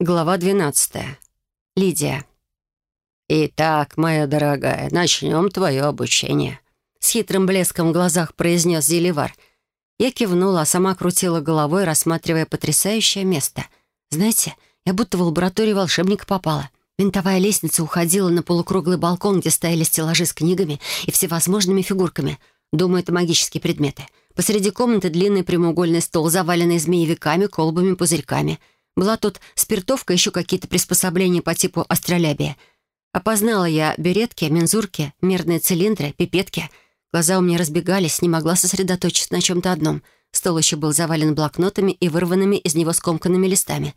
Глава 12. Лидия. «Итак, моя дорогая, начнем твое обучение», — с хитрым блеском в глазах произнес Зеливар. Я кивнула, а сама крутила головой, рассматривая потрясающее место. Знаете, я будто в лабораторию волшебника попала. Винтовая лестница уходила на полукруглый балкон, где стояли стеллажи с книгами и всевозможными фигурками. Думаю, это магические предметы. Посреди комнаты длинный прямоугольный стол, заваленный змеевиками, колбами, пузырьками — была тут спиртовка, еще какие-то приспособления по типу астролябия. Опознала я беретки, мензурки, мерные цилиндры, пипетки. Глаза у меня разбегались, не могла сосредоточиться на чем-то одном. Стол еще был завален блокнотами и вырванными из него скомканными листами.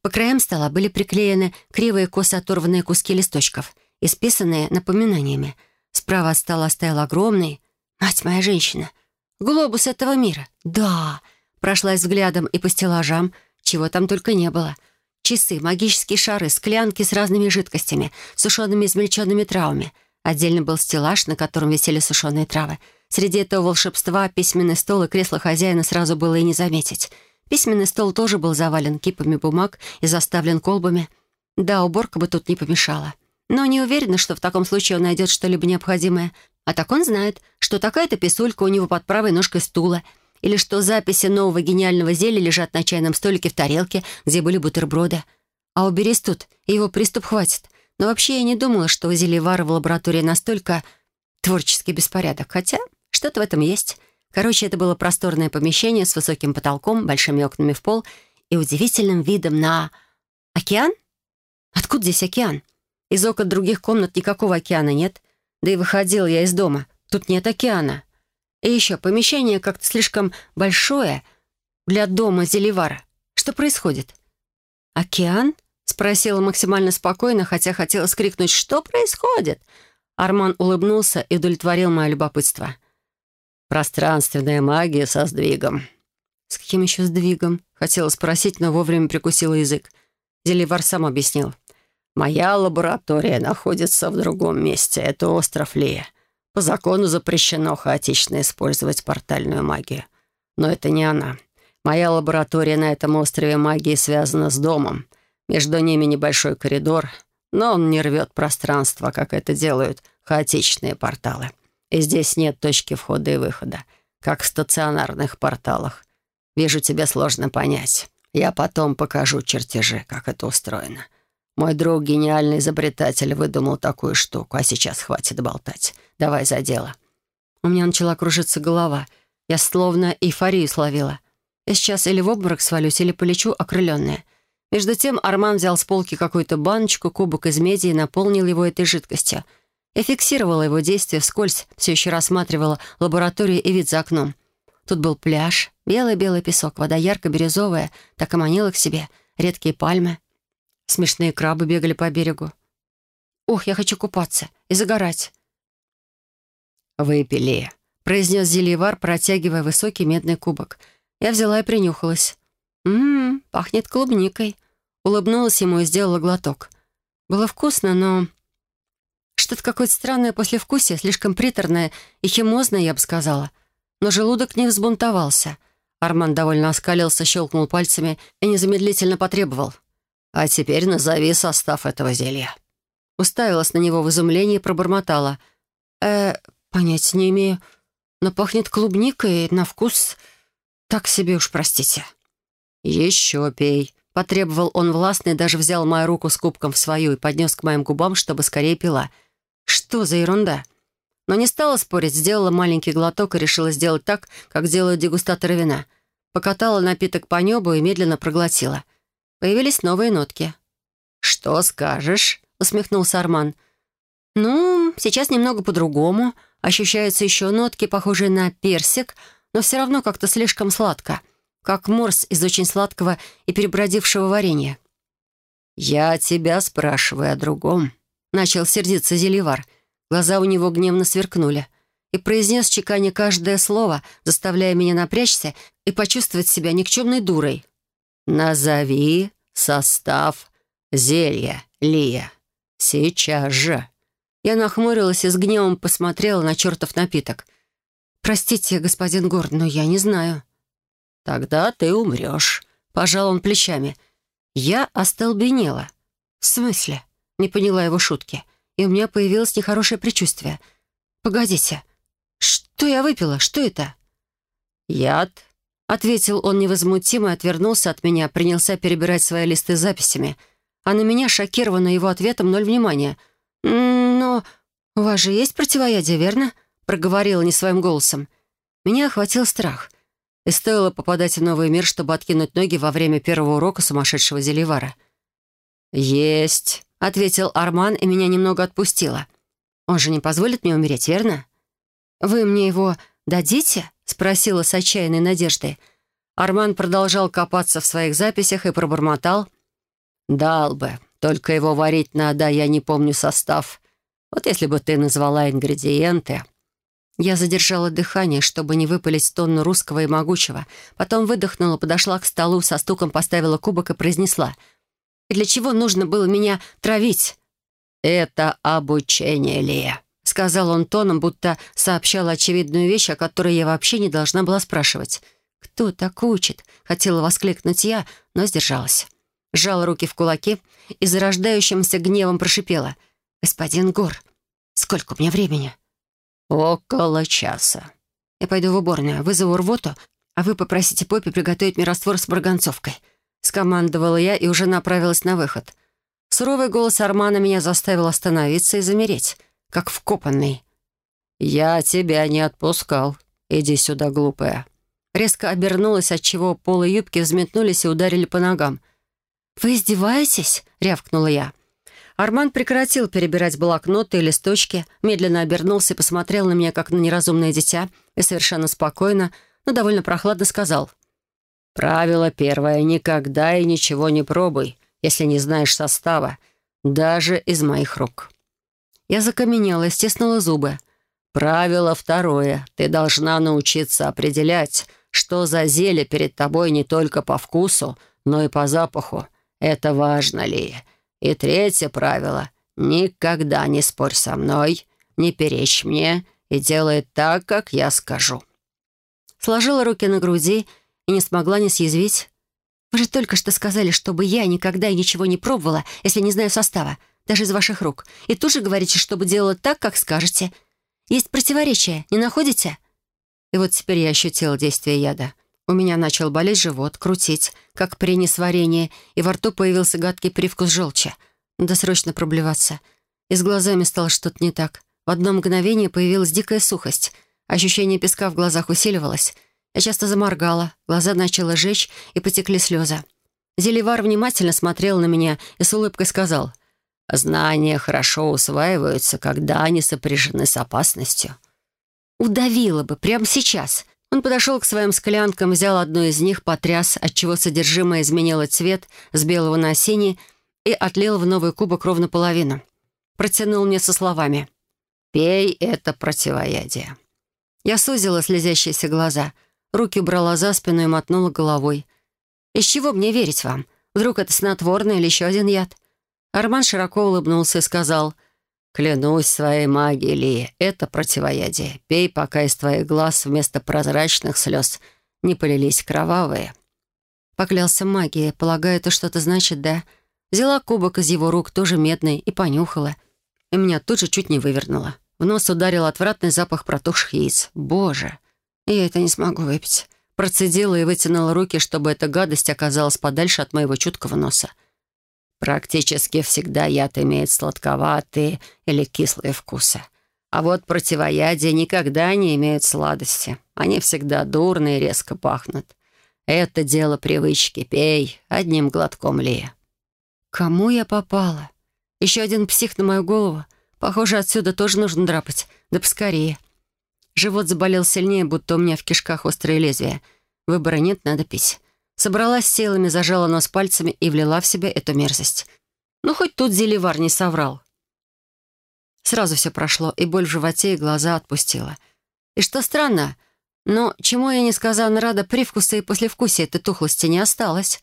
По краям стола были приклеены кривые косо оторванные куски листочков, исписанные напоминаниями. Справа от стола стоял огромный, мать моя женщина, глобус этого мира. Да, прошлась взглядом и по стеллажам — чего там только не было. Часы, магические шары, склянки с разными жидкостями, сушеными измельченными травами. Отдельно был стеллаж, на котором висели сушеные травы. Среди этого волшебства письменный стол и кресло хозяина сразу было и не заметить. Письменный стол тоже был завален кипами бумаг и заставлен колбами. Да, уборка бы тут не помешала. Но не уверена, что в таком случае он найдет что-либо необходимое. А так он знает, что такая-то писулька у него под правой ножкой стула — или что записи нового гениального зелья лежат на чайном столике в тарелке, где были бутерброды. А уберись тут, и его приступ хватит. Но вообще я не думала, что у Зельевара в лаборатории настолько творческий беспорядок. Хотя что-то в этом есть. Короче, это было просторное помещение с высоким потолком, большими окнами в пол и удивительным видом на... Океан? Откуда здесь океан? Из окон других комнат никакого океана нет. Да и выходил я из дома. Тут нет океана. И еще, помещение как-то слишком большое для дома Зеливара. Что происходит? «Океан?» — спросила максимально спокойно, хотя хотела скрикнуть «Что происходит?» Арман улыбнулся и удовлетворил мое любопытство. «Пространственная магия со сдвигом». «С каким еще сдвигом?» — хотела спросить, но вовремя прикусила язык. Зеливар сам объяснил. «Моя лаборатория находится в другом месте. Это остров Лия. По закону запрещено хаотично использовать портальную магию. Но это не она. Моя лаборатория на этом острове магии связана с домом. Между ними небольшой коридор, но он не рвет пространство, как это делают хаотичные порталы. И здесь нет точки входа и выхода, как в стационарных порталах. Вижу, тебе сложно понять. Я потом покажу чертежи, как это устроено. Мой друг, гениальный изобретатель, выдумал такую штуку, а сейчас хватит болтать. Давай за дело». У меня начала кружиться голова. Я словно эйфорию словила. Я сейчас или в обморок свалюсь, или полечу окрыленная. Между тем Арман взял с полки какую-то баночку, кубок из меди и наполнил его этой жидкостью. Я фиксировала его действие вскользь, все еще рассматривала лабораторию и вид за окном. Тут был пляж, белый-белый песок, вода ярко-бирюзовая, так и манила к себе, редкие пальмы. Смешные крабы бегали по берегу. «Ох, я хочу купаться и загорать!» «Выпили», — произнес Зельевар, протягивая высокий медный кубок. Я взяла и принюхалась. «Ммм, пахнет клубникой». Улыбнулась ему и сделала глоток. Было вкусно, но... Что-то какое-то странное послевкусие, слишком приторное и химозное, я бы сказала. Но желудок не взбунтовался. Арман довольно оскалился, щелкнул пальцами и незамедлительно потребовал — «А теперь назови состав этого зелья». Уставилась на него в изумлении и пробормотала. «Э, понятия не имею, но пахнет клубникой, на вкус... Так себе уж, простите». «Еще пей», — потребовал он властно и даже взял мою руку с кубком в свою и поднес к моим губам, чтобы скорее пила. «Что за ерунда?» Но не стала спорить, сделала маленький глоток и решила сделать так, как делают дегустаторы вина. Покатала напиток по небу и медленно проглотила — Появились новые нотки. «Что скажешь?» — усмехнулся Арман. «Ну, сейчас немного по-другому. Ощущаются еще нотки, похожие на персик, но все равно как-то слишком сладко, как морс из очень сладкого и перебродившего варенья». «Я тебя спрашиваю о другом», — начал сердиться Зеливар. Глаза у него гневно сверкнули и произнес чеканя каждое слово, заставляя меня напрячься и почувствовать себя никчемной дурой. «Назови состав зелья, Лия. Сейчас же». Я нахмурилась и с гневом посмотрела на чертов напиток. «Простите, господин Горд, но я не знаю». «Тогда ты умрешь», — пожал он плечами. Я остолбенела. «В смысле?» — не поняла его шутки. И у меня появилось нехорошее предчувствие. «Погодите, что я выпила? Что это?» «Яд», — ответил он невозмутимо и отвернулся от меня, принялся перебирать свои листы с записями. А на меня, шокированно его ответом, ноль внимания. «Но у вас же есть противоядие, верно?» — проговорила не своим голосом. Меня охватил страх. И стоило попадать в новый мир, чтобы откинуть ноги во время первого урока сумасшедшего зеливара. «Есть», — ответил Арман, и меня немного отпустило. «Он же не позволит мне умереть, верно?» «Вы мне его дадите?» — спросила с отчаянной надеждой. Арман продолжал копаться в своих записях и пробормотал. «Дал бы. Только его варить надо, я не помню состав. Вот если бы ты назвала ингредиенты...» Я задержала дыхание, чтобы не выпалить тонну русского и могучего. Потом выдохнула, подошла к столу, со стуком поставила кубок и произнесла. «Для чего нужно было меня травить?» «Это обучение, Лия», — сказал он тоном, будто сообщал очевидную вещь, о которой я вообще не должна была спрашивать. «Кто так учит?» — хотела воскликнуть я, но сдержалась. Сжала руки в кулаки и зарождающимся гневом прошипела. «Господин Гор, сколько у меня времени?» «Около часа». «Я пойду в уборную, вызову рвоту, а вы попросите Поппи приготовить мне раствор с марганцовкой». Скомандовала я и уже направилась на выход. Суровый голос Армана меня заставил остановиться и замереть, как вкопанный. «Я тебя не отпускал. Иди сюда, глупая». Резко обернулась, отчего полы юбки взметнулись и ударили по ногам. «Вы издеваетесь?» — рявкнула я. Арман прекратил перебирать блокноты и листочки, медленно обернулся и посмотрел на меня, как на неразумное дитя, и совершенно спокойно, но довольно прохладно сказал. «Правило первое — никогда и ничего не пробуй, если не знаешь состава, даже из моих рук». Я закаменела и стиснула зубы. «Правило второе — ты должна научиться определять, что за зелье перед тобой не только по вкусу, но и по запаху. Это важно, Лия. И третье правило — никогда не спорь со мной, не перечь мне и делай так, как я скажу». Сложила руки на груди и не смогла не съязвить. «Вы же только что сказали, чтобы я никогда и ничего не пробовала, если не знаю состава, даже из ваших рук. И тут же говорите, чтобы делала так, как скажете. Есть противоречия, не находите?» И вот теперь я ощутила действие яда. У меня начал болеть живот, крутить, как при несварении, и во рту появился гадкий привкус желчи. Надо срочно проблеваться. И с глазами стало что-то не так. В одно мгновение появилась дикая сухость. Ощущение песка в глазах усиливалось. Я часто заморгала, глаза начало жечь, и потекли слезы. Зеливар внимательно смотрел на меня и с улыбкой сказал, «Знания хорошо усваиваются, когда они сопряжены с опасностью». Удавило бы прямо сейчас — он подошел к своим склянкам, взял одну из них, потряс, отчего содержимое изменило цвет с белого на синий и отлил в новый кубок ровно половину. Протянул мне со словами «Пей это противоядие». Я сузила слезящиеся глаза, руки брала за спину и мотнула головой. «Из чего мне верить вам? Вдруг это снотворное или еще один яд?» Арман широко улыбнулся и сказал — «Клянусь своей магией, Ли, это противоядие. Пей, пока из твоих глаз вместо прозрачных слез не полились кровавые». Поклялся магией. Полагаю, это что-то значит, да? Взяла кубок из его рук, тоже медный, и понюхала. И меня тут же чуть не вывернуло. В нос ударил отвратный запах протухших яиц. Боже! Я это не смогу выпить. Процедила и вытянула руки, чтобы эта гадость оказалась подальше от моего чуткого носа. Практически всегда яд имеет сладковатые или кислые вкусы. А вот противоядия никогда не имеют сладости. Они всегда дурно и резко пахнут. Это дело привычки. Пей одним глотком Лия. Кому я попала? Еще один псих на мою голову. Похоже, отсюда тоже нужно драпать. Да поскорее. Живот заболел сильнее, будто у меня в кишках острые лезвия. Выбора нет, надо пить. Собралась силами, зажала нос пальцами и влила в себя эту мерзость. Ну, хоть тут Зеливар не соврал. Сразу все прошло, и боль в животе, и глаза отпустила. И что странно, но чему я несказанно рада, привкуса и послевкусия этой тухлости не осталось.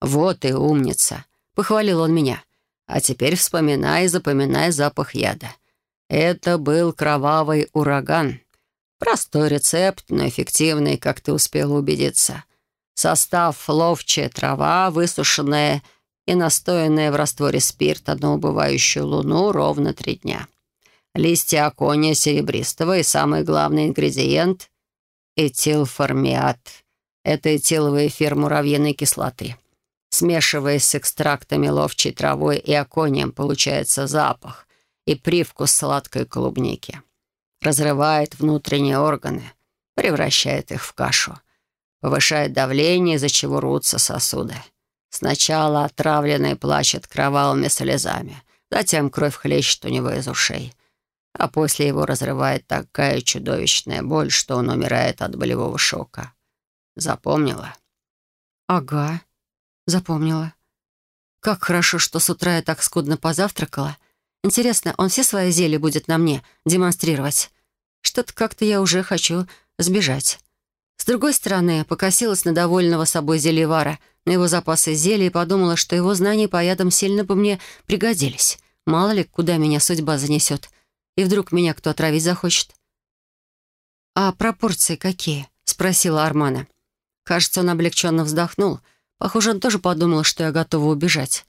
«Вот и умница!» — похвалил он меня. «А теперь вспоминай и запоминай запах яда. Это был кровавый ураган. Простой рецепт, но эффективный, как ты успела убедиться. Состав ловчая трава, высушенная и настоянная в растворе спирта на убывающую луну ровно три дня. Листья акония серебристого и самый главный ингредиент — этилформиат. Это этиловый эфир муравьиной кислоты. Смешиваясь с экстрактами ловчей травой и аконием, получается запах и привкус сладкой клубники. Разрывает внутренние органы, превращает их в кашу повышает давление, из-за чего рвутся сосуды. Сначала отравленный плачет кровавыми слезами, затем кровь хлещет у него из ушей, а после его разрывает такая чудовищная боль, что он умирает от болевого шока. Запомнила? «Ага, запомнила. Как хорошо, что с утра я так скудно позавтракала. Интересно, он все свои зелья будет на мне демонстрировать? Что-то как-то я уже хочу сбежать». С другой стороны, покосилась на довольного собой зельевара, на его запасы зелий и подумала, что его знания по ядам сильно бы мне пригодились. Мало ли, куда меня судьба занесет. И вдруг меня кто отравить захочет. «А пропорции какие?» — спросила Армана. Кажется, он облегченно вздохнул. Похоже, он тоже подумал, что я готова убежать.